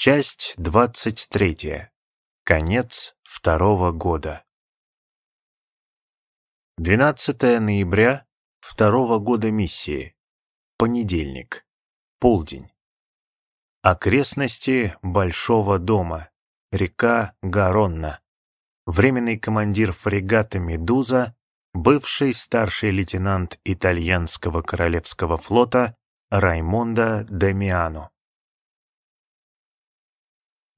Часть двадцать третья. Конец второго года. 12 ноября второго года миссии. Понедельник. Полдень. Окрестности Большого дома. Река Гаронна. Временный командир фрегата «Медуза», бывший старший лейтенант итальянского королевского флота Раймондо Демиано.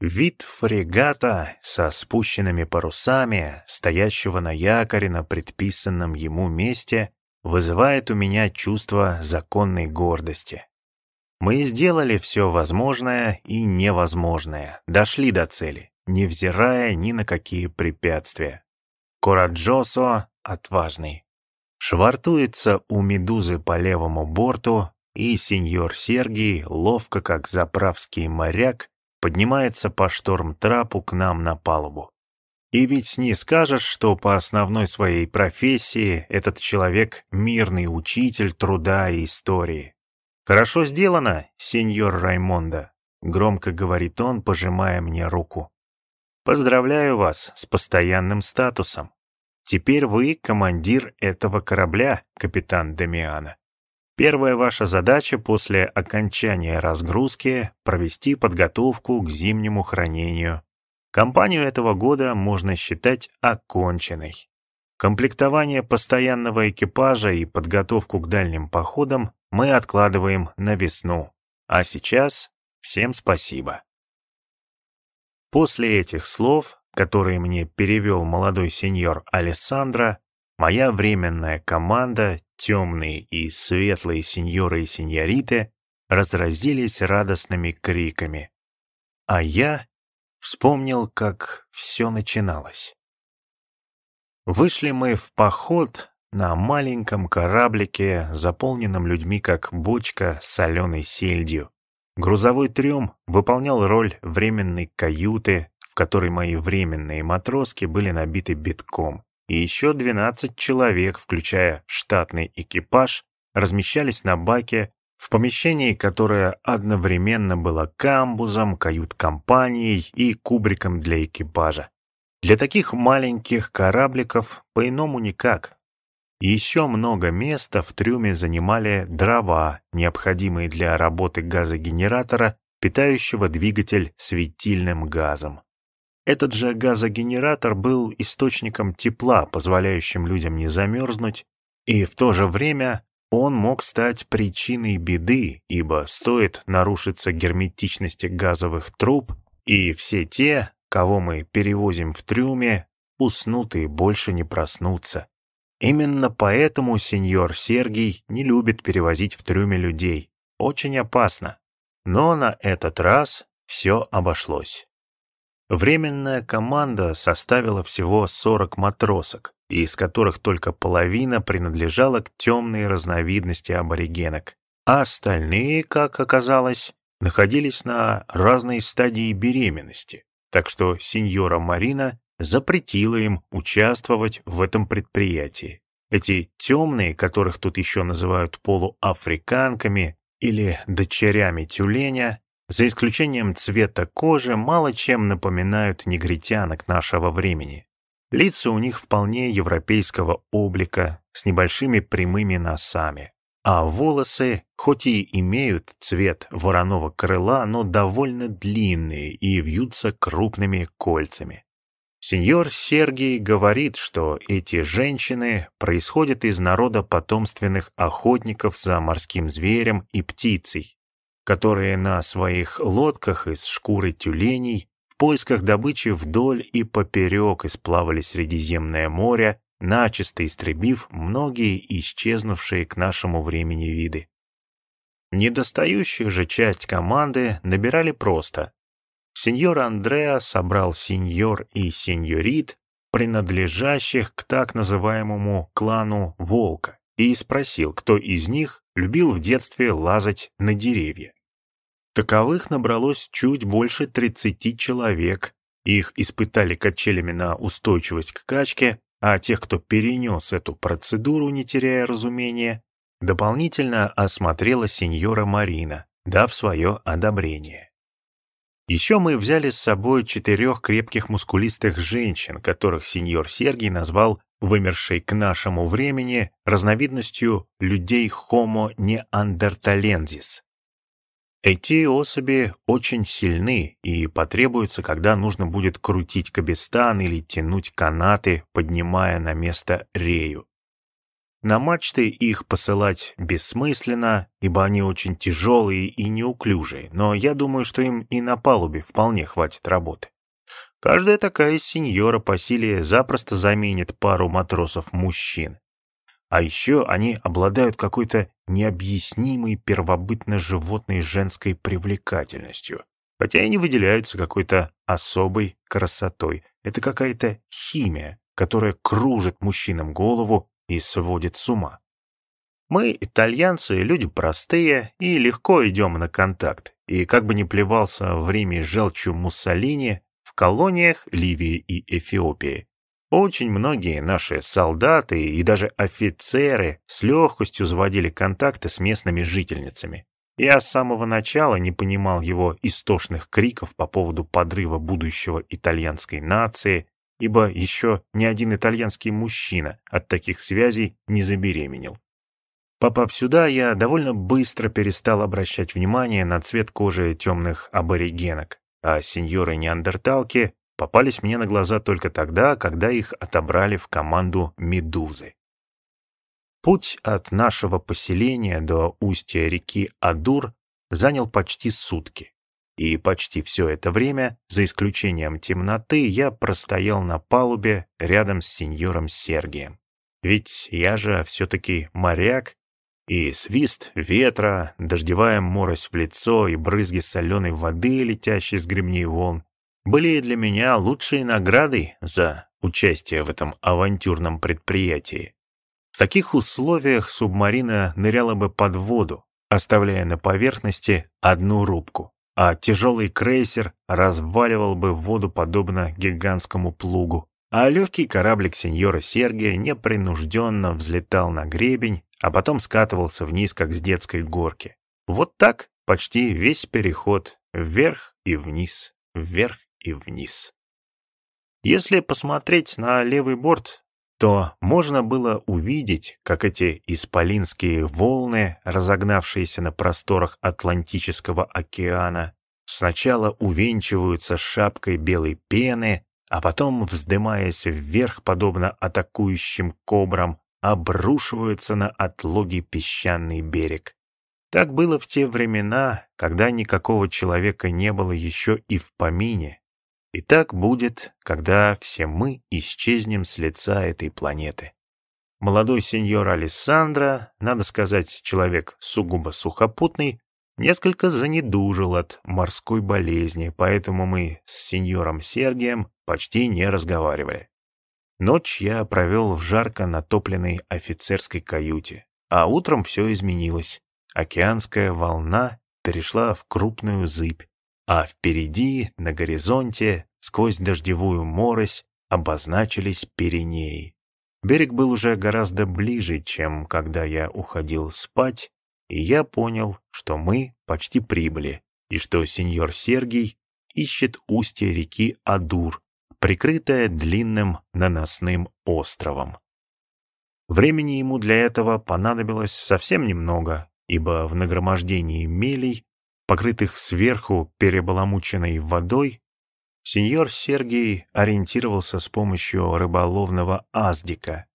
Вид фрегата со спущенными парусами, стоящего на якоре на предписанном ему месте, вызывает у меня чувство законной гордости. Мы сделали все возможное и невозможное, дошли до цели, невзирая ни на какие препятствия. Кораджосо отважный. Швартуется у медузы по левому борту, и сеньор Сергий, ловко как заправский моряк, поднимается по шторм-трапу к нам на палубу. И ведь не скажешь, что по основной своей профессии этот человек — мирный учитель труда и истории. «Хорошо сделано, сеньор Раймондо», — громко говорит он, пожимая мне руку. «Поздравляю вас с постоянным статусом. Теперь вы командир этого корабля, капитан Демиана. Первая ваша задача после окончания разгрузки — провести подготовку к зимнему хранению. Компанию этого года можно считать оконченной. Комплектование постоянного экипажа и подготовку к дальним походам мы откладываем на весну. А сейчас всем спасибо. После этих слов, которые мне перевел молодой сеньор Алессандро, моя временная команда темные и светлые сеньоры и сеньориты разразились радостными криками. А я вспомнил, как все начиналось. Вышли мы в поход на маленьком кораблике, заполненном людьми как бочка с соленой сельдью. Грузовой трюм выполнял роль временной каюты, в которой мои временные матроски были набиты битком и еще 12 человек, включая штатный экипаж, размещались на баке в помещении, которое одновременно было камбузом, кают-компанией и кубриком для экипажа. Для таких маленьких корабликов по-иному никак. Еще много места в трюме занимали дрова, необходимые для работы газогенератора, питающего двигатель светильным газом. Этот же газогенератор был источником тепла, позволяющим людям не замерзнуть, и в то же время он мог стать причиной беды, ибо стоит нарушиться герметичности газовых труб, и все те, кого мы перевозим в трюме, уснут и больше не проснутся. Именно поэтому сеньор Сергий не любит перевозить в трюме людей. Очень опасно. Но на этот раз все обошлось. Временная команда составила всего 40 матросок, из которых только половина принадлежала к темной разновидности аборигенок, а остальные, как оказалось, находились на разной стадии беременности, так что сеньора Марина запретила им участвовать в этом предприятии. Эти темные, которых тут еще называют полуафриканками или дочерями тюленя, за исключением цвета кожи, мало чем напоминают негритянок нашего времени. Лица у них вполне европейского облика, с небольшими прямыми носами. А волосы, хоть и имеют цвет вороного крыла, но довольно длинные и вьются крупными кольцами. Сеньор Сергий говорит, что эти женщины происходят из народа потомственных охотников за морским зверем и птицей, которые на своих лодках из шкуры тюленей в поисках добычи вдоль и поперек исплавали Средиземное море, начисто истребив многие исчезнувшие к нашему времени виды. Недостающую же часть команды набирали просто. Сеньор Андреа собрал сеньор и сеньорит, принадлежащих к так называемому клану Волка, и спросил, кто из них любил в детстве лазать на деревья. Таковых набралось чуть больше 30 человек. Их испытали качелями на устойчивость к качке, а тех, кто перенес эту процедуру, не теряя разумения, дополнительно осмотрела сеньора Марина, дав свое одобрение. Еще мы взяли с собой четырех крепких мускулистых женщин, которых сеньор Сергий назвал вымершей к нашему времени разновидностью людей Homo neanderthalensis. Эти особи очень сильны и потребуются, когда нужно будет крутить кабестан или тянуть канаты, поднимая на место рею. На мачты их посылать бессмысленно, ибо они очень тяжелые и неуклюжие, но я думаю, что им и на палубе вполне хватит работы. Каждая такая сеньора по силе запросто заменит пару матросов-мужчин. А еще они обладают какой-то необъяснимой первобытно-животной женской привлекательностью, хотя и не выделяются какой-то особой красотой. Это какая-то химия, которая кружит мужчинам голову и сводит с ума. Мы, итальянцы, люди простые и легко идем на контакт, и как бы ни плевался в Риме желчью Муссолини, колониях Ливии и Эфиопии очень многие наши солдаты и даже офицеры с легкостью заводили контакты с местными жительницами. Я с самого начала не понимал его истошных криков по поводу подрыва будущего итальянской нации, ибо еще ни один итальянский мужчина от таких связей не забеременел. Попав сюда, я довольно быстро перестал обращать внимание на цвет кожи темных аборигенок, а сеньоры-неандерталки попались мне на глаза только тогда, когда их отобрали в команду «Медузы». Путь от нашего поселения до устья реки Адур занял почти сутки. И почти все это время, за исключением темноты, я простоял на палубе рядом с сеньором Сергием. Ведь я же все-таки моряк, и свист ветра, дождевая морось в лицо и брызги соленой воды, летящие с гребней волн, были для меня лучшей наградой за участие в этом авантюрном предприятии. В таких условиях субмарина ныряла бы под воду, оставляя на поверхности одну рубку, а тяжелый крейсер разваливал бы воду подобно гигантскому плугу, а легкий кораблик сеньора Сергия непринужденно взлетал на гребень, а потом скатывался вниз, как с детской горки. Вот так почти весь переход вверх и вниз, вверх и вниз. Если посмотреть на левый борт, то можно было увидеть, как эти исполинские волны, разогнавшиеся на просторах Атлантического океана, сначала увенчиваются шапкой белой пены, а потом, вздымаясь вверх, подобно атакующим кобрам, обрушиваются на отлогий песчаный берег. Так было в те времена, когда никакого человека не было еще и в помине, и так будет, когда все мы исчезнем с лица этой планеты. Молодой сеньор Алессандро, надо сказать, человек сугубо сухопутный, несколько занедужил от морской болезни, поэтому мы с сеньором Сергием почти не разговаривали. Ночь я провел в жарко натопленной офицерской каюте, а утром все изменилось. Океанская волна перешла в крупную зыбь, а впереди, на горизонте, сквозь дождевую морось, обозначились Пиренеи. Берег был уже гораздо ближе, чем когда я уходил спать, и я понял, что мы почти прибыли, и что сеньор Сергий ищет устье реки Адур, прикрытое длинным наносным островом. Времени ему для этого понадобилось совсем немного, ибо в нагромождении мелей покрытых сверху перебаламученной водой, сеньор Сергей ориентировался с помощью рыболовного аздика.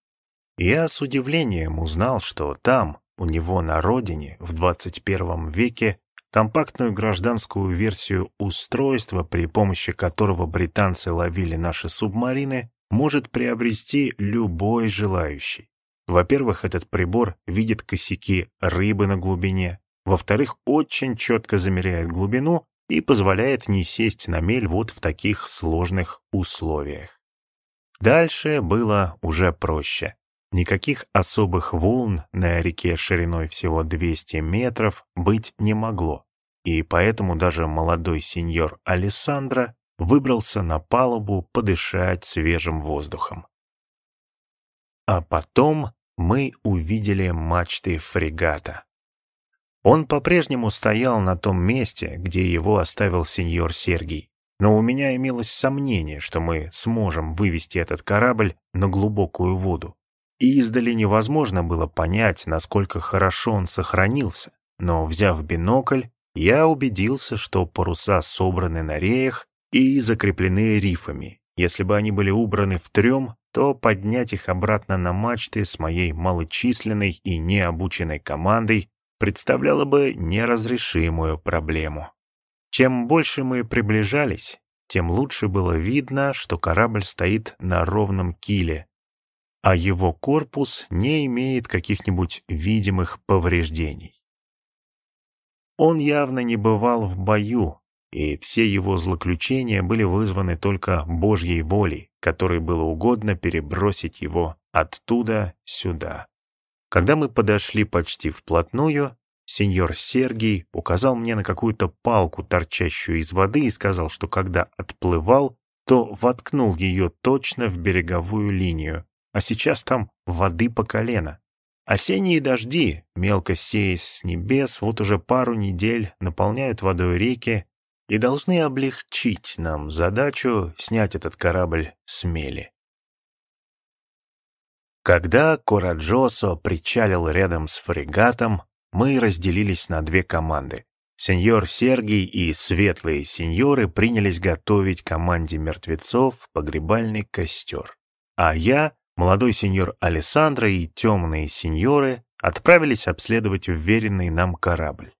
Я с удивлением узнал, что там, у него на родине, в 21 веке, компактную гражданскую версию устройства, при помощи которого британцы ловили наши субмарины, может приобрести любой желающий. Во-первых, этот прибор видит косяки рыбы на глубине, во-вторых, очень четко замеряет глубину и позволяет не сесть на мель вот в таких сложных условиях. Дальше было уже проще. Никаких особых волн на реке шириной всего 200 метров быть не могло, и поэтому даже молодой сеньор Алессандро выбрался на палубу подышать свежим воздухом. А потом мы увидели мачты фрегата. Он по-прежнему стоял на том месте, где его оставил сеньор Сергий. Но у меня имелось сомнение, что мы сможем вывести этот корабль на глубокую воду. И издали невозможно было понять, насколько хорошо он сохранился. Но, взяв бинокль, я убедился, что паруса собраны на реях и закреплены рифами. Если бы они были убраны в трем, то поднять их обратно на мачты с моей малочисленной и необученной командой представляло бы неразрешимую проблему. Чем больше мы приближались, тем лучше было видно, что корабль стоит на ровном киле, а его корпус не имеет каких-нибудь видимых повреждений. Он явно не бывал в бою, и все его злоключения были вызваны только Божьей волей, которой было угодно перебросить его оттуда сюда. Когда мы подошли почти вплотную, сеньор Сергий указал мне на какую-то палку, торчащую из воды, и сказал, что когда отплывал, то воткнул ее точно в береговую линию, а сейчас там воды по колено. Осенние дожди, мелко сеясь с небес, вот уже пару недель наполняют водой реки и должны облегчить нам задачу снять этот корабль с мели. Когда Кораджосо причалил рядом с фрегатом, мы разделились на две команды. Сеньор Сергий и светлые сеньоры принялись готовить команде мертвецов погребальный костер. А я, молодой сеньор Алессандро и темные сеньоры отправились обследовать уверенный нам корабль.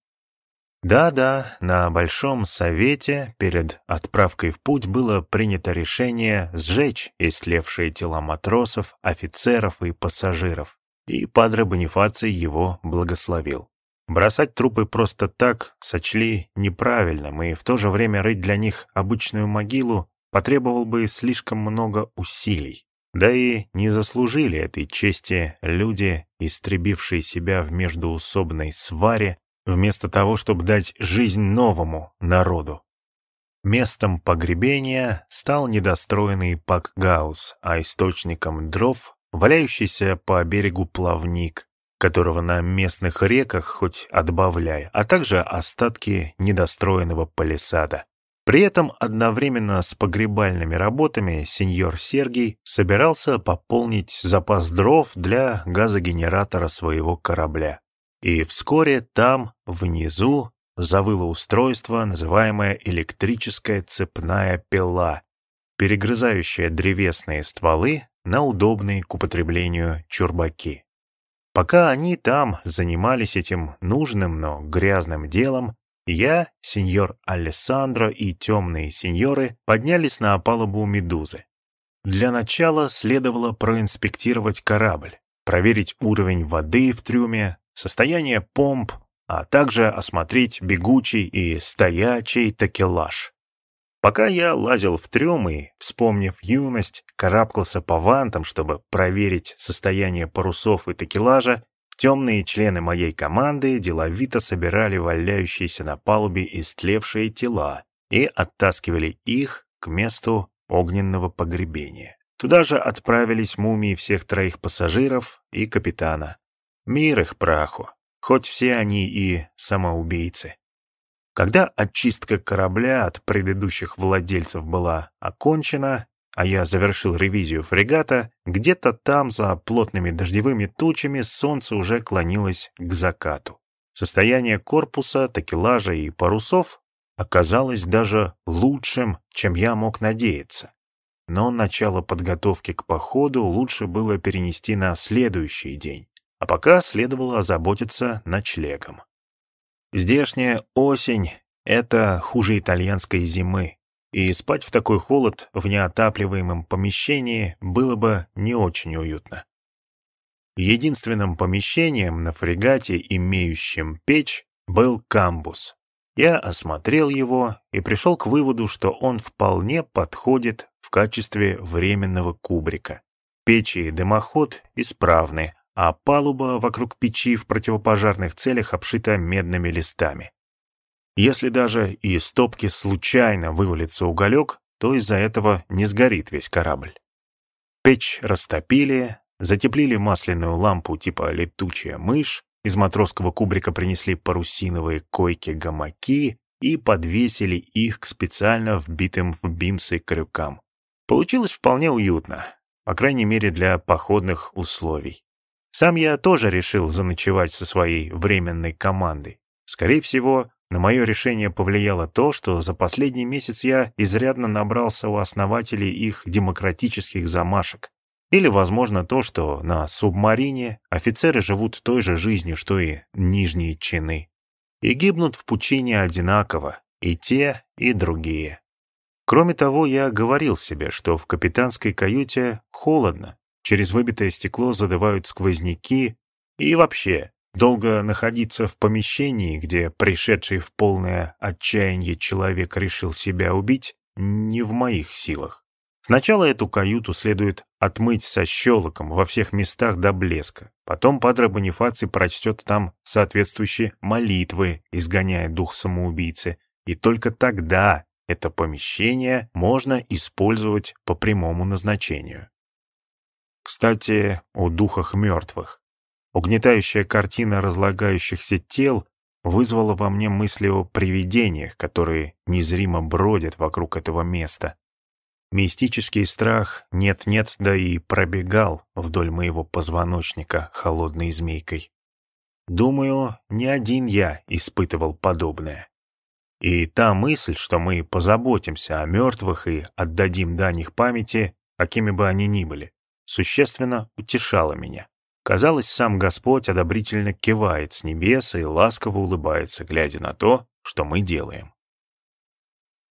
Да-да, на Большом Совете перед отправкой в путь было принято решение сжечь истлевшие тела матросов, офицеров и пассажиров, и Падре Бонифаций его благословил. Бросать трупы просто так сочли неправильным, и в то же время рыть для них обычную могилу потребовал бы слишком много усилий. Да и не заслужили этой чести люди, истребившие себя в междуусобной сваре вместо того, чтобы дать жизнь новому народу. Местом погребения стал недостроенный Пакгаус, а источником дров — валяющийся по берегу плавник, которого на местных реках хоть отбавляй, а также остатки недостроенного палисада. При этом одновременно с погребальными работами сеньор Сергий собирался пополнить запас дров для газогенератора своего корабля. И вскоре там, внизу, завыло устройство, называемое электрическая цепная пила, перегрызающая древесные стволы на удобные к употреблению чурбаки. Пока они там занимались этим нужным, но грязным делом, я, сеньор Алессандро и темные сеньоры поднялись на палубу «Медузы». Для начала следовало проинспектировать корабль, проверить уровень воды в трюме, состояние помп, а также осмотреть бегучий и стоячий такелаж. Пока я лазил в трюм и, вспомнив юность, карабкался по вантам, чтобы проверить состояние парусов и такелажа, темные члены моей команды деловито собирали валяющиеся на палубе истлевшие тела и оттаскивали их к месту огненного погребения. Туда же отправились мумии всех троих пассажиров и капитана. Мир их праху, хоть все они и самоубийцы. Когда очистка корабля от предыдущих владельцев была окончена, а я завершил ревизию фрегата, где-то там за плотными дождевыми тучами солнце уже клонилось к закату. Состояние корпуса, такелажа и парусов оказалось даже лучшим, чем я мог надеяться. Но начало подготовки к походу лучше было перенести на следующий день. А пока следовало озаботиться ночлегом. Здешняя осень — это хуже итальянской зимы, и спать в такой холод в неотапливаемом помещении было бы не очень уютно. Единственным помещением на фрегате, имеющим печь, был камбус. Я осмотрел его и пришел к выводу, что он вполне подходит в качестве временного кубрика. Печи и дымоход исправны, а палуба вокруг печи в противопожарных целях обшита медными листами. Если даже и из топки случайно вывалится уголек, то из-за этого не сгорит весь корабль. Печь растопили, затеплили масляную лампу типа летучая мышь из матросского кубрика принесли парусиновые койки-гамаки и подвесили их к специально вбитым в бимсы крюкам. Получилось вполне уютно, по крайней мере для походных условий. Сам я тоже решил заночевать со своей временной командой. Скорее всего, на мое решение повлияло то, что за последний месяц я изрядно набрался у основателей их демократических замашек. Или, возможно, то, что на субмарине офицеры живут той же жизнью, что и нижние чины. И гибнут в пучине одинаково, и те, и другие. Кроме того, я говорил себе, что в капитанской каюте холодно, через выбитое стекло задувают сквозняки, и вообще, Долго находиться в помещении, где пришедший в полное отчаяние человек решил себя убить, не в моих силах. Сначала эту каюту следует отмыть со щелоком во всех местах до блеска. Потом Падре Бонифаций прочтет там соответствующие молитвы, изгоняя дух самоубийцы. И только тогда это помещение можно использовать по прямому назначению. Кстати, о духах мертвых. Угнетающая картина разлагающихся тел вызвала во мне мысли о привидениях, которые незримо бродят вокруг этого места. Мистический страх нет-нет, да и пробегал вдоль моего позвоночника холодной змейкой. Думаю, не один я испытывал подобное. И та мысль, что мы позаботимся о мертвых и отдадим дань их памяти, какими бы они ни были, существенно утешала меня. Казалось, сам Господь одобрительно кивает с небес и ласково улыбается, глядя на то, что мы делаем.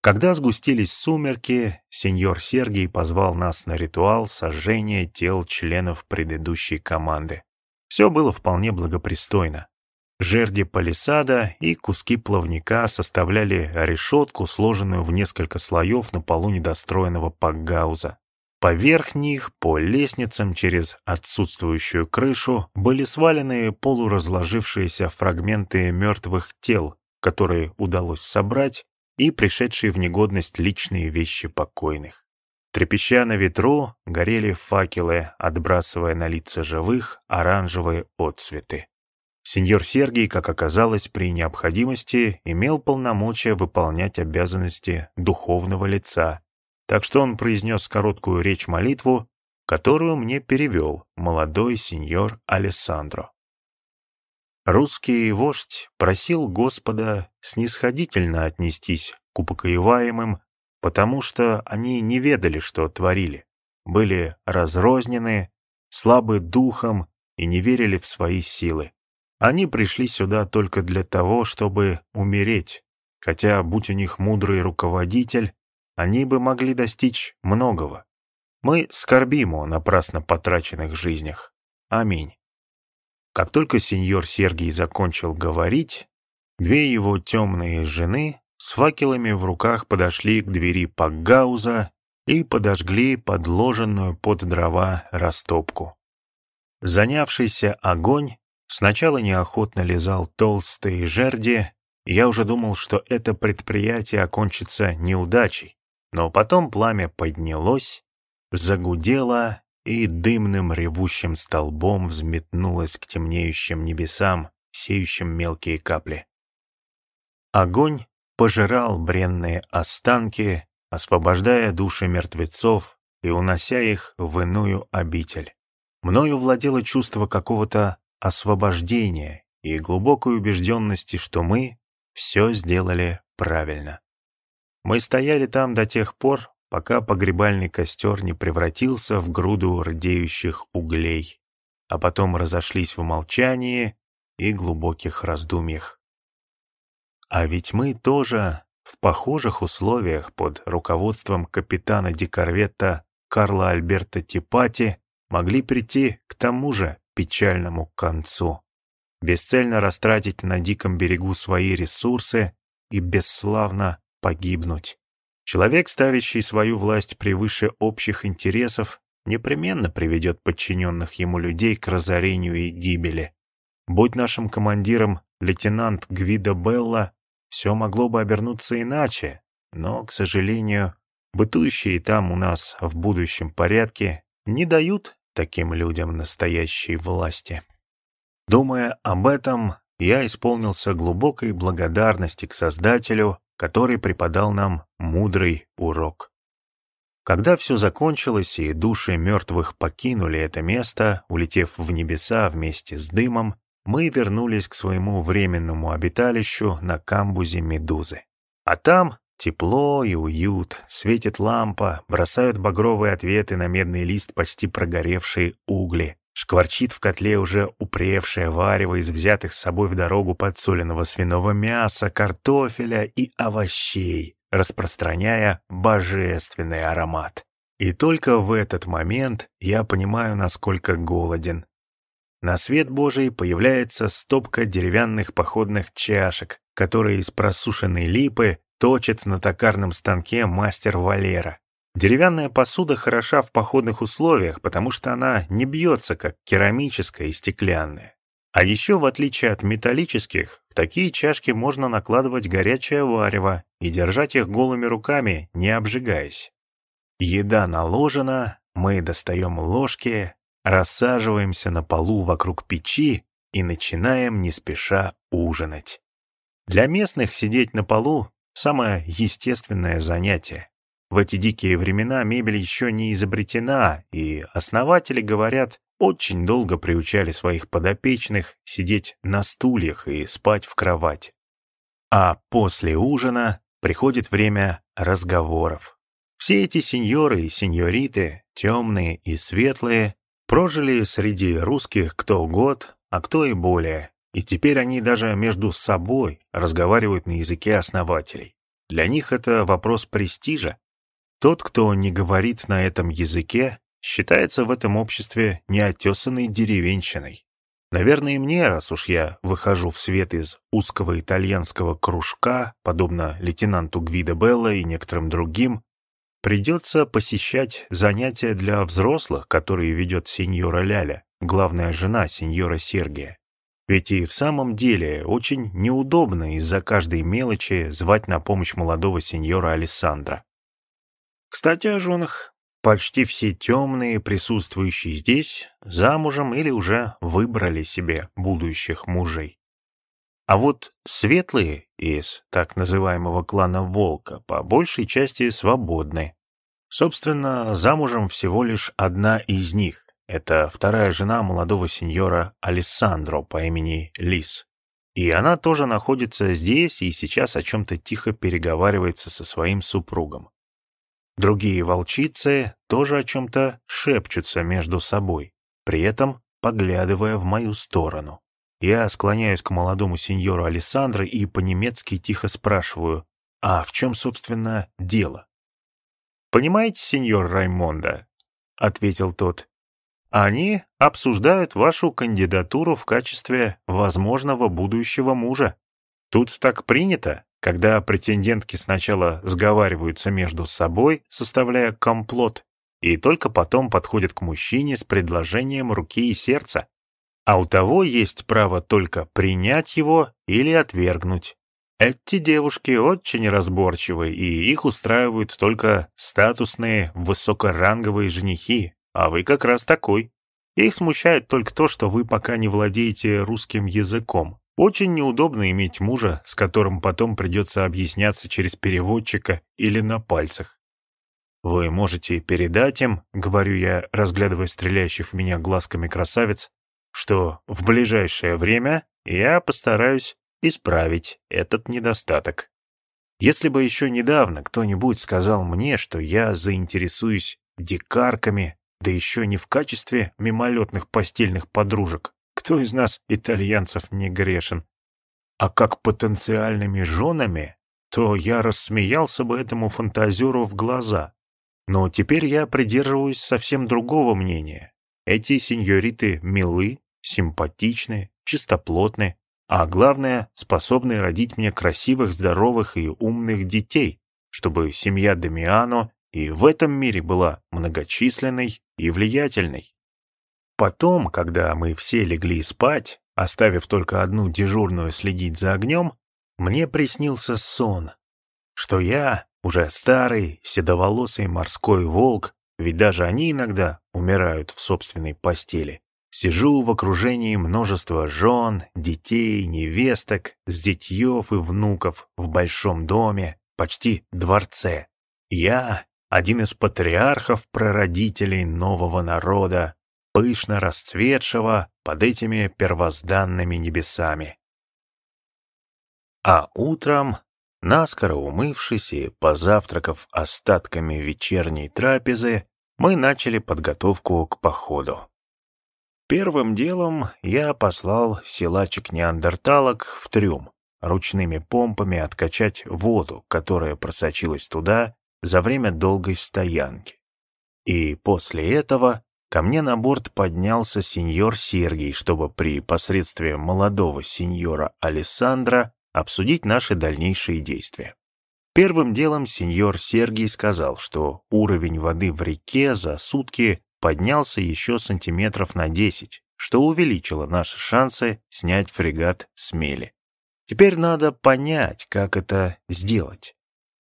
Когда сгустились сумерки, сеньор Сергий позвал нас на ритуал сожжения тел членов предыдущей команды. Все было вполне благопристойно. Жерди палисада и куски плавника составляли решетку, сложенную в несколько слоев на полу недостроенного пакгауза. Поверх них, по лестницам через отсутствующую крышу, были свалены полуразложившиеся фрагменты мертвых тел, которые удалось собрать, и пришедшие в негодность личные вещи покойных. Трепеща на ветру, горели факелы, отбрасывая на лица живых оранжевые отцветы. Сеньор Сергий, как оказалось, при необходимости имел полномочия выполнять обязанности духовного лица так что он произнес короткую речь-молитву, которую мне перевел молодой сеньор Алессандро. Русский вождь просил Господа снисходительно отнестись к упокоеваемым, потому что они не ведали, что творили, были разрознены, слабы духом и не верили в свои силы. Они пришли сюда только для того, чтобы умереть, хотя, будь у них мудрый руководитель, они бы могли достичь многого. Мы скорбим о напрасно потраченных жизнях. Аминь. Как только сеньор Сергий закончил говорить, две его темные жены с факелами в руках подошли к двери Пакгауза и подожгли подложенную под дрова растопку. Занявшийся огонь сначала неохотно лизал толстые жерди, и я уже думал, что это предприятие окончится неудачей. Но потом пламя поднялось, загудело и дымным ревущим столбом взметнулось к темнеющим небесам, сеющим мелкие капли. Огонь пожирал бренные останки, освобождая души мертвецов и унося их в иную обитель. Мною владело чувство какого-то освобождения и глубокой убежденности, что мы все сделали правильно. Мы стояли там до тех пор, пока погребальный костер не превратился в груду рдеющих углей, а потом разошлись в молчании и глубоких раздумьях. А ведь мы тоже в похожих условиях под руководством капитана декорвета Карла Альберта Типати могли прийти к тому же печальному концу. Бесцельно растратить на диком берегу свои ресурсы и бесславно погибнуть. Человек, ставящий свою власть превыше общих интересов, непременно приведет подчиненных ему людей к разорению и гибели. Будь нашим командиром лейтенант Гвидо Белла, все могло бы обернуться иначе, но, к сожалению, бытующие там у нас в будущем порядке не дают таким людям настоящей власти. Думая об этом, я исполнился глубокой благодарности к Создателю, который преподал нам мудрый урок. Когда все закончилось и души мертвых покинули это место, улетев в небеса вместе с дымом, мы вернулись к своему временному обиталищу на камбузе Медузы. А там тепло и уют, светит лампа, бросают багровые ответы на медный лист почти прогоревшие угли, шкварчит в котле уже упревшее варево из взятых с собой в дорогу подсоленного свиного мяса, картофеля и овощей, распространяя божественный аромат. И только в этот момент я понимаю, насколько голоден. На свет Божий появляется стопка деревянных походных чашек, которые из просушенной липы точит на токарном станке мастер Валера. Деревянная посуда хороша в походных условиях, потому что она не бьется, как керамическая и стеклянная. А еще, в отличие от металлических, в такие чашки можно накладывать горячее варево и держать их голыми руками, не обжигаясь. Еда наложена, мы достаем ложки, рассаживаемся на полу вокруг печи и начинаем не спеша ужинать. Для местных сидеть на полу – самое естественное занятие. В эти дикие времена мебель еще не изобретена, и основатели говорят, очень долго приучали своих подопечных сидеть на стульях и спать в кровати. А после ужина приходит время разговоров. Все эти сеньоры и сеньориты, темные и светлые, прожили среди русских кто год, а кто и более, и теперь они даже между собой разговаривают на языке основателей. Для них это вопрос престижа. Тот, кто не говорит на этом языке, считается в этом обществе неотесанной деревенщиной. Наверное, и мне, раз уж я выхожу в свет из узкого итальянского кружка, подобно лейтенанту Гвидо Белло и некоторым другим, придется посещать занятия для взрослых, которые ведет сеньора Ляля, главная жена сеньора Сергия. Ведь и в самом деле очень неудобно из-за каждой мелочи звать на помощь молодого сеньора Алессандра. Кстати, о женах. Почти все темные, присутствующие здесь, замужем или уже выбрали себе будущих мужей. А вот светлые из так называемого клана Волка по большей части свободны. Собственно, замужем всего лишь одна из них. Это вторая жена молодого сеньора Алессандро по имени Лис. И она тоже находится здесь и сейчас о чем-то тихо переговаривается со своим супругом. Другие волчицы тоже о чем-то шепчутся между собой, при этом поглядывая в мою сторону. Я склоняюсь к молодому сеньору Алессандро и по-немецки тихо спрашиваю, а в чем, собственно, дело? «Понимаете, сеньор Раймонда?» — ответил тот. «Они обсуждают вашу кандидатуру в качестве возможного будущего мужа. Тут так принято, когда претендентки сначала сговариваются между собой, составляя комплот, и только потом подходят к мужчине с предложением руки и сердца. А у того есть право только принять его или отвергнуть. Эти девушки очень разборчивы, и их устраивают только статусные высокоранговые женихи, а вы как раз такой. Их смущает только то, что вы пока не владеете русским языком, очень неудобно иметь мужа, с которым потом придется объясняться через переводчика или на пальцах. Вы можете передать им, говорю я, разглядывая стреляющих в меня глазками красавец, что в ближайшее время я постараюсь исправить этот недостаток. Если бы еще недавно кто-нибудь сказал мне, что я заинтересуюсь дикарками, да еще не в качестве мимолетных постельных подружек, кто из нас, итальянцев, не грешен? А как потенциальными женами, то я рассмеялся бы этому фантазеру в глаза. Но теперь я придерживаюсь совсем другого мнения. Эти сеньориты милы, симпатичны, чистоплотны, а главное, способны родить мне красивых, здоровых и умных детей, чтобы семья Демиано и в этом мире была многочисленной и влиятельной. Потом, когда мы все легли спать, оставив только одну дежурную следить за огнем, мне приснился сон, что я, уже старый, седоволосый морской волк, ведь даже они иногда умирают в собственной постели, Сижу в окружении множества жен, детей, невесток, зятьев и внуков в большом доме, почти дворце. Я — один из патриархов-прародителей нового народа, пышно расцветшего под этими первозданными небесами. А утром, наскоро умывшись и позавтракав остатками вечерней трапезы, мы начали подготовку к походу. Первым делом я послал силачек-неандерталок в трюм, ручными помпами откачать воду, которая просочилась туда за время долгой стоянки. И после этого ко мне на борт поднялся сеньор Сергий, чтобы при посредстве молодого сеньора Алессандра обсудить наши дальнейшие действия. Первым делом сеньор Сергий сказал, что уровень воды в реке за сутки поднялся еще сантиметров на 10, что увеличило наши шансы снять фрегат с мели. Теперь надо понять, как это сделать.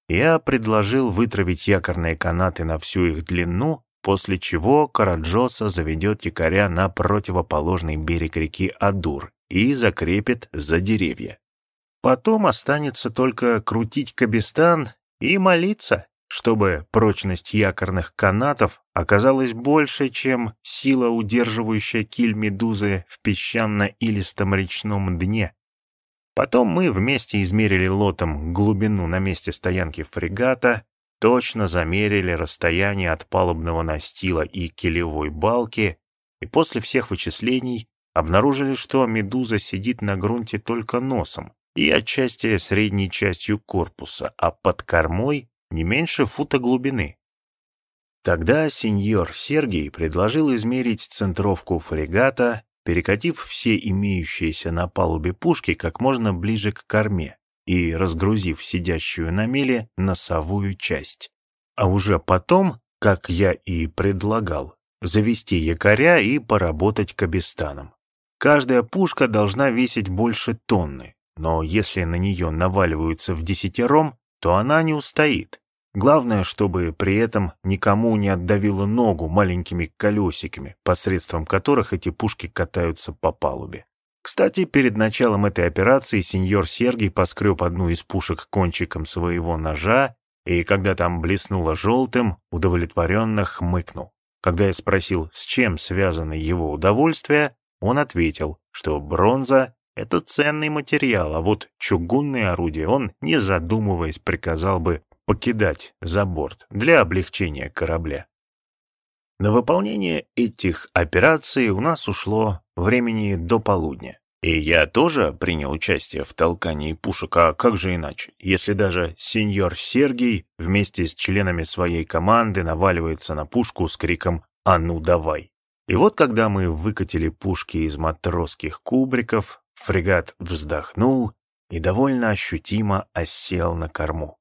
Я предложил вытравить якорные канаты на всю их длину, после чего Караджоса заведет якоря на противоположный берег реки Адур и закрепит за деревья. Потом останется только крутить кабестан и молиться, чтобы прочность якорных канатов оказалась больше, чем сила, удерживающая киль медузы в песчано-илистом речном дне. Потом мы вместе измерили лотом глубину на месте стоянки фрегата, точно замерили расстояние от палубного настила и килевой балки, и после всех вычислений обнаружили, что медуза сидит на грунте только носом и отчасти средней частью корпуса, а под кормой не меньше фута глубины. Тогда сеньор Сергий предложил измерить центровку фрегата, перекатив все имеющиеся на палубе пушки как можно ближе к корме и разгрузив сидящую на меле носовую часть. А уже потом, как я и предлагал, завести якоря и поработать кабестаном. Каждая пушка должна весить больше тонны, но если на нее наваливаются в десятером, то она не устоит. Главное, чтобы при этом никому не отдавило ногу маленькими колесиками, посредством которых эти пушки катаются по палубе. Кстати, перед началом этой операции сеньор Сергий поскреб одну из пушек кончиком своего ножа, и когда там блеснуло желтым, удовлетворенно хмыкнул. Когда я спросил, с чем связано его удовольствие, он ответил, что бронза — это ценный материал, а вот чугунные орудия он, не задумываясь, приказал бы покидать за борт для облегчения корабля. На выполнение этих операций у нас ушло времени до полудня. И я тоже принял участие в толкании пушек, а как же иначе, если даже сеньор Сергий вместе с членами своей команды наваливается на пушку с криком «А ну давай!». И вот когда мы выкатили пушки из матросских кубриков, фрегат вздохнул и довольно ощутимо осел на корму.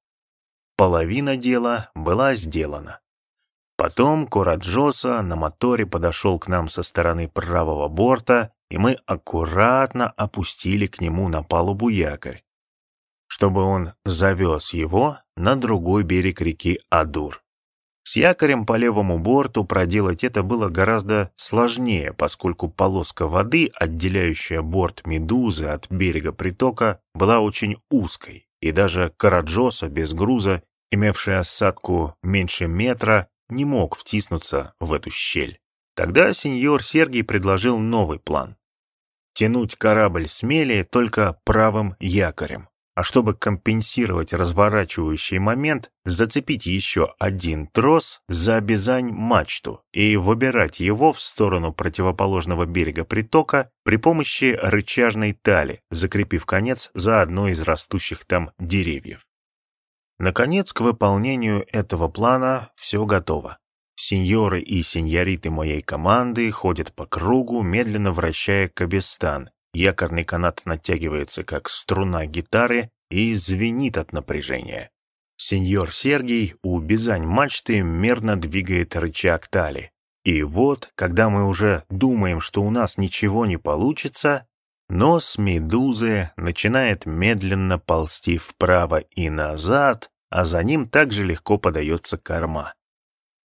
Половина дела была сделана. Потом Кураджоса на моторе подошел к нам со стороны правого борта, и мы аккуратно опустили к нему на палубу якорь, чтобы он завез его на другой берег реки Адур. С якорем по левому борту проделать это было гораздо сложнее, поскольку полоска воды, отделяющая борт Медузы от берега притока, была очень узкой и даже Караджоса без груза, имевший осадку меньше метра, не мог втиснуться в эту щель. Тогда сеньор Сергий предложил новый план. Тянуть корабль с мели только правым якорем, а чтобы компенсировать разворачивающий момент, зацепить еще один трос за бизань-мачту и выбирать его в сторону противоположного берега притока при помощи рычажной тали, закрепив конец за одной из растущих там деревьев. Наконец, к выполнению этого плана все готово. Сеньоры и сеньориты моей команды ходят по кругу, медленно вращая кабестан. Якорный канат натягивается, как струна гитары, и звенит от напряжения. Сеньор Сергий у бизань мачты мерно двигает рычаг тали. И вот, когда мы уже думаем, что у нас ничего не получится, Нос медузы начинает медленно ползти вправо и назад, а за ним также легко подается корма.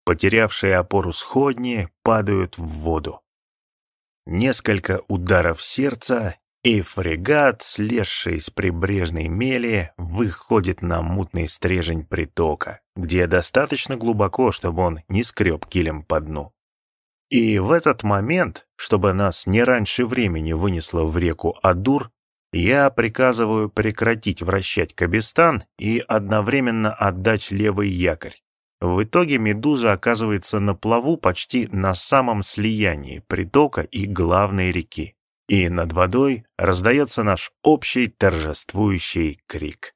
Потерявшие опору сходни падают в воду. Несколько ударов сердца, и фрегат, слезший с прибрежной мели, выходит на мутный стрежень притока, где достаточно глубоко, чтобы он не скреб килем по дну. И в этот момент, чтобы нас не раньше времени вынесло в реку Адур, я приказываю прекратить вращать Кабистан и одновременно отдать левый якорь. В итоге медуза оказывается на плаву почти на самом слиянии притока и главной реки. И над водой раздается наш общий торжествующий крик.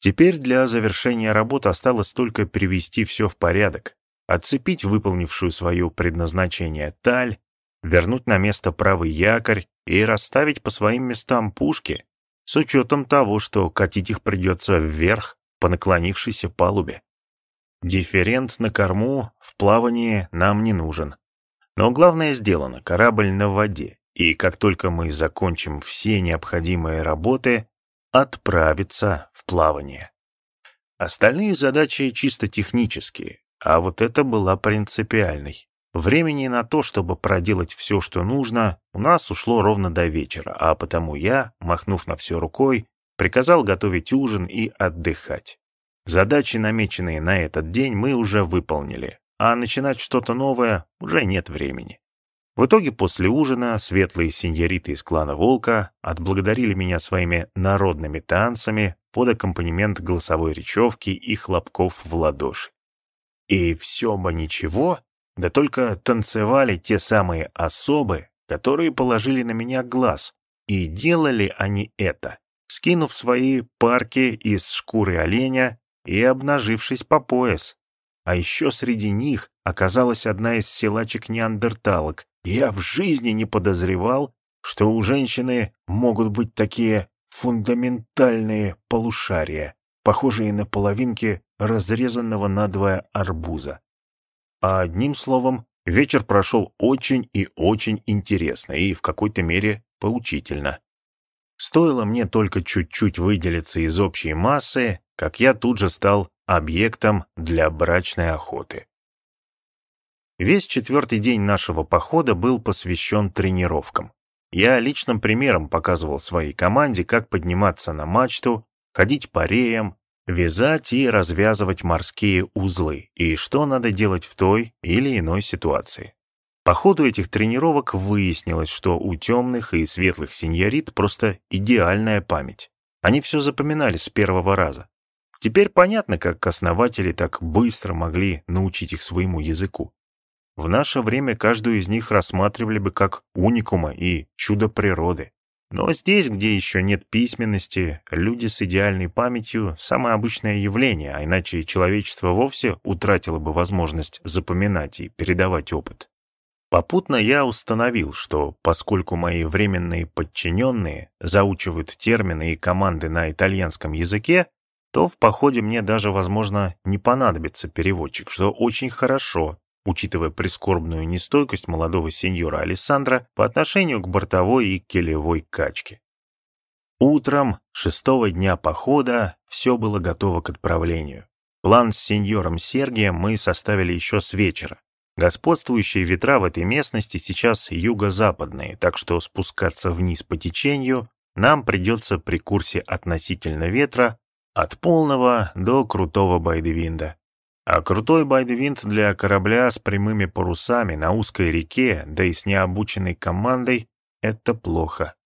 Теперь для завершения работ осталось только привести все в порядок, отцепить выполнившую свое предназначение таль, вернуть на место правый якорь и расставить по своим местам пушки, с учетом того, что катить их придется вверх по наклонившейся палубе. Дифферент на корму в плавании нам не нужен. Но главное сделано, корабль на воде, и как только мы закончим все необходимые работы, отправиться в плавание. Остальные задачи чисто технические, а вот это была принципиальной. Времени на то, чтобы проделать все, что нужно, у нас ушло ровно до вечера, а потому я, махнув на все рукой, приказал готовить ужин и отдыхать. Задачи, намеченные на этот день, мы уже выполнили, а начинать что-то новое уже нет времени. В итоге после ужина светлые сеньориты из клана Волка отблагодарили меня своими народными танцами под аккомпанемент голосовой речевки и хлопков в ладоши. И все бы ничего, да только танцевали те самые особы, которые положили на меня глаз. И делали они это, скинув свои парки из шкуры оленя и обнажившись по пояс. А еще среди них оказалась одна из силачек-неандерталок. Я в жизни не подозревал, что у женщины могут быть такие фундаментальные полушария, похожие на половинки разрезанного надвое арбуза. А одним словом, вечер прошел очень и очень интересно и в какой-то мере поучительно. Стоило мне только чуть-чуть выделиться из общей массы, как я тут же стал объектом для брачной охоты. Весь четвертый день нашего похода был посвящен тренировкам. Я личным примером показывал своей команде, как подниматься на мачту, ходить по реям, вязать и развязывать морские узлы, и что надо делать в той или иной ситуации. По ходу этих тренировок выяснилось, что у темных и светлых сеньорит просто идеальная память. Они все запоминали с первого раза. Теперь понятно, как основатели так быстро могли научить их своему языку. В наше время каждую из них рассматривали бы как уникума и чудо природы. Но здесь, где еще нет письменности, люди с идеальной памятью – самое обычное явление, а иначе человечество вовсе утратило бы возможность запоминать и передавать опыт. Попутно я установил, что поскольку мои временные подчиненные заучивают термины и команды на итальянском языке, то в походе мне даже, возможно, не понадобится переводчик, что очень хорошо, учитывая прискорбную нестойкость молодого сеньора Алессандра по отношению к бортовой и келевой качке. Утром шестого дня похода все было готово к отправлению. План с сеньором Сергием мы составили еще с вечера. Господствующие ветра в этой местности сейчас юго-западные, так что спускаться вниз по течению нам придется при курсе относительно ветра от полного до крутого байдевинда. А крутой байдевинт для корабля с прямыми парусами на узкой реке, да и с необученной командой, это плохо.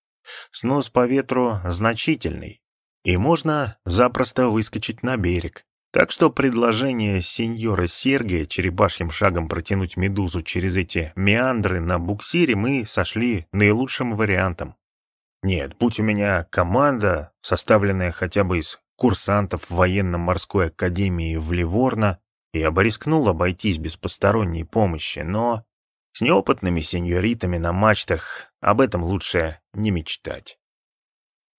Снос по ветру значительный, и можно запросто выскочить на берег. Так что предложение сеньора Сергия черепашьим шагом протянуть медузу через эти меандры на буксире мы сошли наилучшим вариантом. Нет, будь у меня команда, составленная хотя бы из курсантов военно-морской академии в Ливорно, я бы рискнул обойтись без посторонней помощи, но с неопытными сеньоритами на мачтах об этом лучше не мечтать.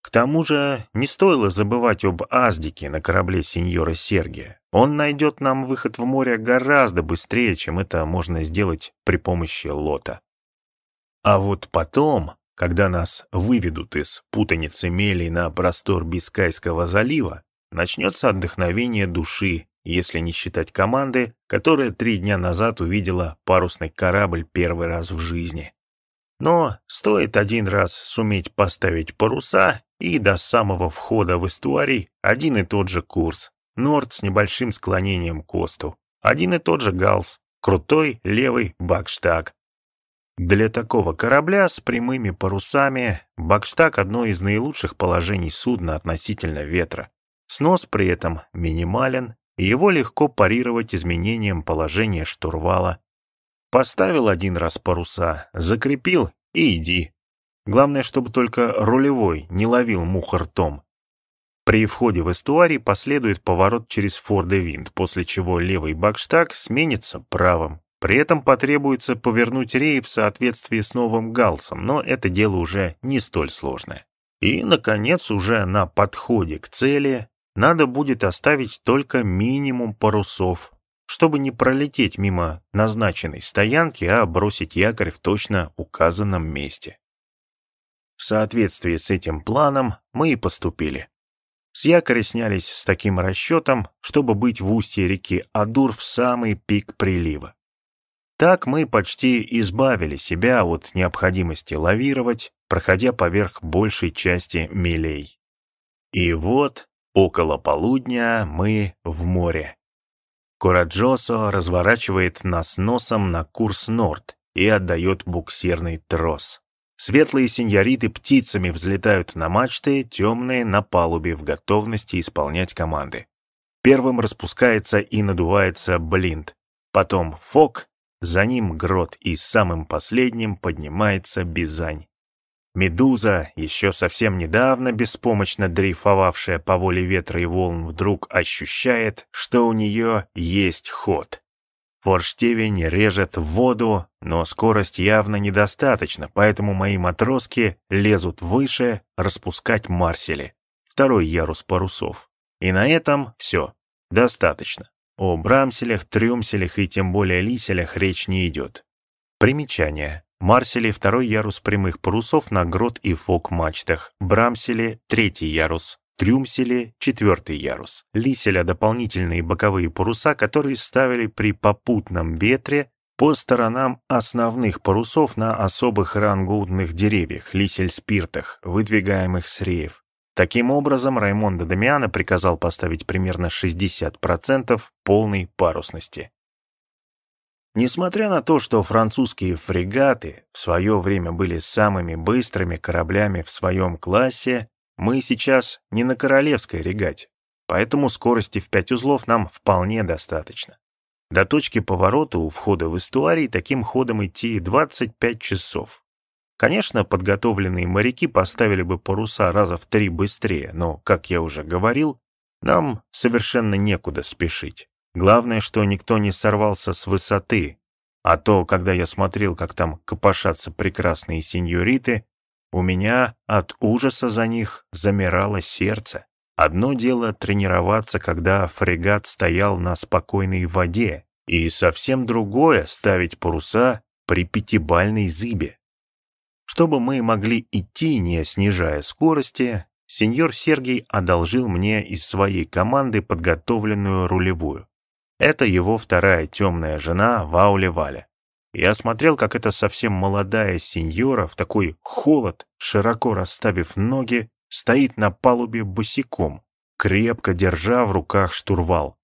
К тому же не стоило забывать об Аздике на корабле сеньора Сергия. Он найдет нам выход в море гораздо быстрее, чем это можно сделать при помощи лота. А вот потом, когда нас выведут из путаницы мелей на простор Бискайского залива, начнется отдохновение души если не считать команды, которая три дня назад увидела парусный корабль первый раз в жизни. Но стоит один раз суметь поставить паруса, и до самого входа в эстуарий один и тот же курс. Норд с небольшим склонением к осту. Один и тот же галс. Крутой левый бакштаг. Для такого корабля с прямыми парусами бакштаг – одно из наилучших положений судна относительно ветра. Снос при этом минимален, его легко парировать изменением положения штурвала. Поставил один раз паруса, закрепил и иди. Главное, чтобы только рулевой не ловил ртом. При входе в эстуарий последует поворот через Форде-Винд, после чего левый бакштаг сменится правым. При этом потребуется повернуть рей в соответствии с новым галсом, но это дело уже не столь сложное. И, наконец, уже на подходе к цели надо будет оставить только минимум парусов, чтобы не пролететь мимо назначенной стоянки, а бросить якорь в точно указанном месте. В соответствии с этим планом мы и поступили. С якоря снялись с таким расчетом, чтобы быть в устье реки Адур в самый пик прилива. Так мы почти избавили себя от необходимости лавировать, проходя поверх большей части милей. И вот, около полудня, мы в море. Кураджосо разворачивает нас носом на курс Норд и отдает буксирный трос. Светлые сеньориты птицами взлетают на мачты, темные на палубе в готовности исполнять команды. Первым распускается и надувается блинд, потом фок за ним грот и самым последним поднимается Бизань. Медуза, еще совсем недавно беспомощно дрейфовавшая по воле ветра и волн, вдруг ощущает, что у нее есть ход. Форштевень режет воду, но скорость явно недостаточно, поэтому мои матроски лезут выше распускать марсели, второй ярус парусов. И на этом все, достаточно. О брамселях, трюмселях и тем более лиселях речь не идет. Примечание. Марсели – второй ярус прямых парусов на грот и фок мачтах. Брамсели – третий ярус. Трюмсели – четвертый ярус. Лиселя – дополнительные боковые паруса, которые ставили при попутном ветре по сторонам основных парусов на особых рангуудных деревьях, лисель-спиртах, выдвигаемых с реев. Таким образом, Раймондо Дамиано приказал поставить примерно 60% полной парусности. Несмотря на то, что французские фрегаты в свое время были самыми быстрыми кораблями в своем классе, мы сейчас не на королевской регате, поэтому скорости в 5 узлов нам вполне достаточно. До точки поворота у входа в эстуарий таким ходом идти 25 часов. Конечно, подготовленные моряки поставили бы паруса раза в три быстрее, но, как я уже говорил, нам совершенно некуда спешить. Главное, что никто не сорвался с высоты, а то, когда я смотрел, как там копошатся прекрасные сеньориты, у меня от ужаса за них замирало сердце. Одно дело тренироваться, когда фрегат стоял на спокойной воде, и совсем другое — ставить паруса при пятибальной зыбе. Чтобы мы могли идти, не снижая скорости, сеньор Сергей одолжил мне из своей команды подготовленную рулевую. Это его вторая темная жена Вауле Валя. Я смотрел, как эта совсем молодая сеньора в такой холод, широко расставив ноги, стоит на палубе босиком, крепко держа в руках штурвал.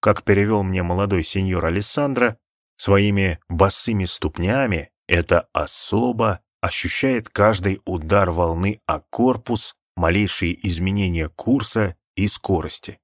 Как перевел мне молодой сеньор Алессандро, своими босыми ступнями это особо ощущает каждый удар волны о корпус, малейшие изменения курса и скорости.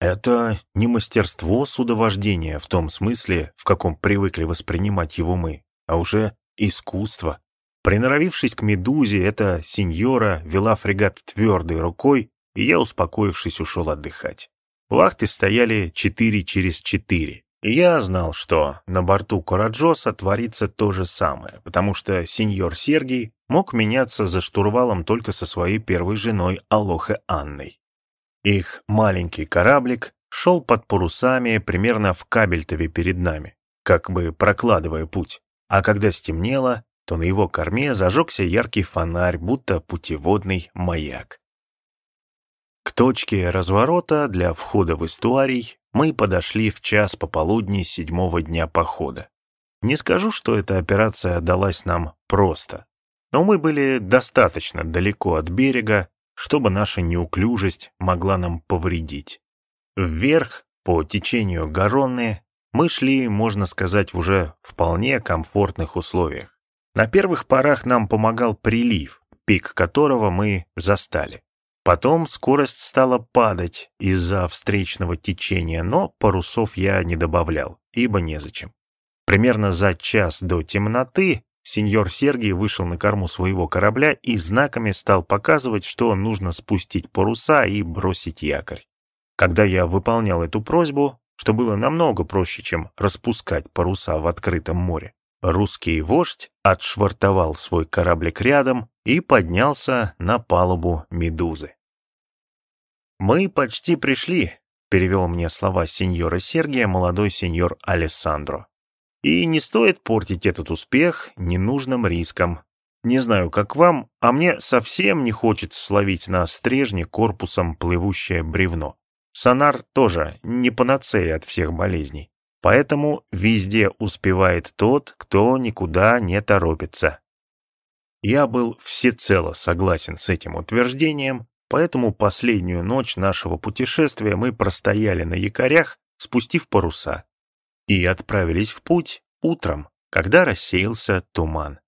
Это не мастерство судовождения в том смысле, в каком привыкли воспринимать его мы, а уже искусство. Приноровившись к «Медузе», эта сеньора вела фрегат твердой рукой, и я, успокоившись, ушел отдыхать. Вахты стояли четыре через четыре, и я знал, что на борту Кораджоса творится то же самое, потому что сеньор Сергий мог меняться за штурвалом только со своей первой женой Алохе Анной. Их маленький кораблик шел под парусами примерно в кабельтове перед нами, как бы прокладывая путь, а когда стемнело, то на его корме зажегся яркий фонарь, будто путеводный маяк. К точке разворота для входа в эстуарий мы подошли в час пополудни седьмого дня похода. Не скажу, что эта операция далась нам просто, но мы были достаточно далеко от берега, чтобы наша неуклюжесть могла нам повредить. Вверх, по течению Гаронны, мы шли, можно сказать, в уже вполне комфортных условиях. На первых порах нам помогал прилив, пик которого мы застали. Потом скорость стала падать из-за встречного течения, но парусов я не добавлял, ибо незачем. Примерно за час до темноты сеньор Сергий вышел на корму своего корабля и знаками стал показывать, что нужно спустить паруса и бросить якорь. Когда я выполнял эту просьбу, что было намного проще, чем распускать паруса в открытом море, русский вождь отшвартовал свой кораблик рядом и поднялся на палубу «Медузы». «Мы почти пришли», — перевел мне слова сеньора Сергия молодой сеньор Алессандро. «И не стоит портить этот успех ненужным риском. Не знаю, как вам, а мне совсем не хочется словить на стрежне корпусом плывущее бревно. Сонар тоже не панацея от всех болезней. Поэтому везде успевает тот, кто никуда не торопится. Я был всецело согласен с этим утверждением, поэтому последнюю ночь нашего путешествия мы простояли на якорях, спустив паруса, и отправились в путь утром, когда рассеялся туман.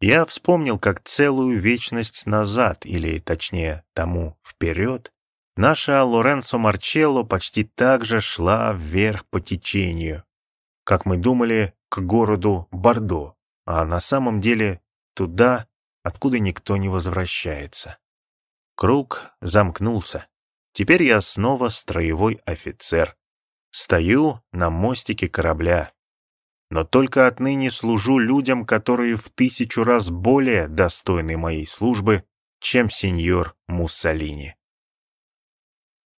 Я вспомнил, как целую вечность назад, или точнее тому вперед, Наша Лоренцо Марчелло почти так же шла вверх по течению, как мы думали, к городу Бордо, а на самом деле туда, откуда никто не возвращается. Круг замкнулся. Теперь я снова строевой офицер. Стою на мостике корабля. Но только отныне служу людям, которые в тысячу раз более достойны моей службы, чем сеньор Муссолини.